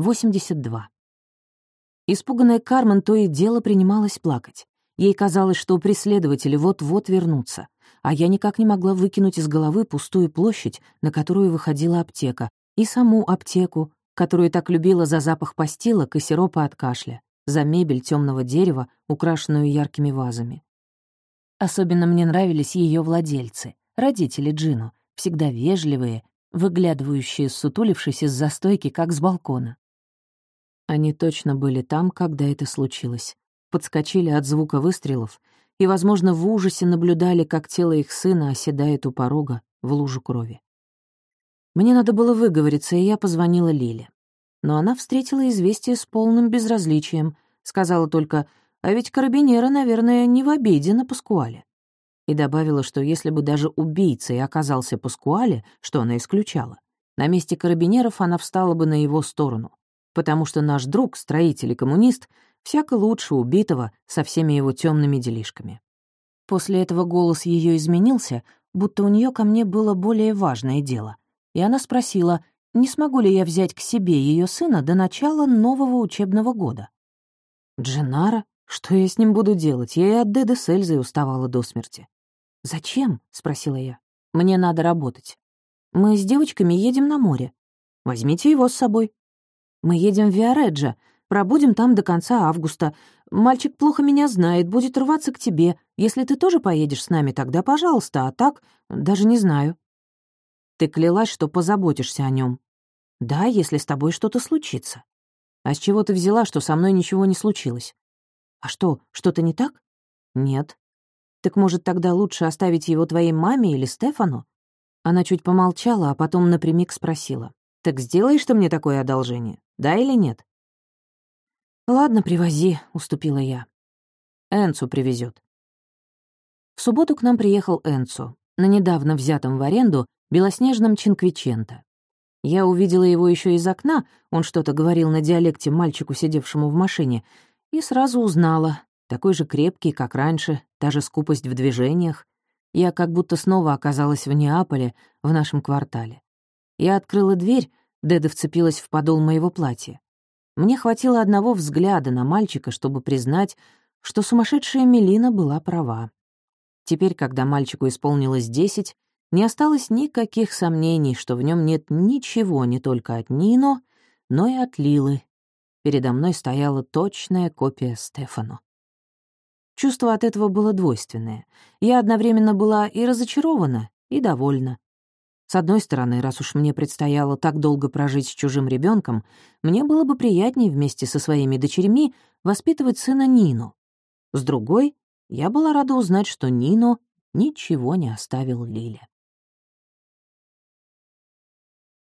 82. Испуганная Кармен то и дело принималась плакать. Ей казалось, что преследователи вот-вот вернутся, а я никак не могла выкинуть из головы пустую площадь, на которую выходила аптека, и саму аптеку, которую так любила за запах постилок и сиропа от кашля, за мебель темного дерева, украшенную яркими вазами. Особенно мне нравились ее владельцы, родители Джину, всегда вежливые, выглядывающие, сутулившись из застойки, как с балкона. Они точно были там, когда это случилось. Подскочили от звука выстрелов и, возможно, в ужасе наблюдали, как тело их сына оседает у порога в лужу крови. Мне надо было выговориться, и я позвонила Лиле. Но она встретила известие с полным безразличием, сказала только «А ведь карабинеры, наверное, не в обиде на Паскуале». И добавила, что если бы даже убийцей оказался Паскуале, что она исключала, на месте карабинеров она встала бы на его сторону, потому что наш друг, строитель и коммунист, всяко лучше убитого со всеми его темными делишками. После этого голос ее изменился, будто у нее ко мне было более важное дело, и она спросила, не смогу ли я взять к себе ее сына до начала нового учебного года. «Дженара? Что я с ним буду делать? Я и от Деда с Эльзой уставала до смерти». «Зачем?» — спросила я. «Мне надо работать. Мы с девочками едем на море. Возьмите его с собой. Мы едем в Виареджа, пробудем там до конца августа. Мальчик плохо меня знает, будет рваться к тебе. Если ты тоже поедешь с нами, тогда пожалуйста, а так даже не знаю». Ты клялась, что позаботишься о нем. Да, если с тобой что-то случится. А с чего ты взяла, что со мной ничего не случилось? А что, что-то не так? Нет. Так может, тогда лучше оставить его твоей маме или Стефану? Она чуть помолчала, а потом напрямик спросила. «Так сделаешь ты мне такое одолжение, да или нет?» «Ладно, привози», — уступила я. Энцу привезет. В субботу к нам приехал Энцу. На недавно взятом в аренду белоснежном Чинквиченто. Я увидела его еще из окна, он что-то говорил на диалекте мальчику, сидевшему в машине, и сразу узнала, такой же крепкий, как раньше, та же скупость в движениях. Я как будто снова оказалась в Неаполе, в нашем квартале. Я открыла дверь, Деда вцепилась в подол моего платья. Мне хватило одного взгляда на мальчика, чтобы признать, что сумасшедшая Мелина была права. Теперь, когда мальчику исполнилось десять, не осталось никаких сомнений, что в нем нет ничего не только от Нино, но и от Лилы. Передо мной стояла точная копия Стефану. Чувство от этого было двойственное. Я одновременно была и разочарована, и довольна. С одной стороны, раз уж мне предстояло так долго прожить с чужим ребенком, мне было бы приятнее вместе со своими дочерьми воспитывать сына Нину. С другой, я была рада узнать, что Нино ничего не оставил Лиле.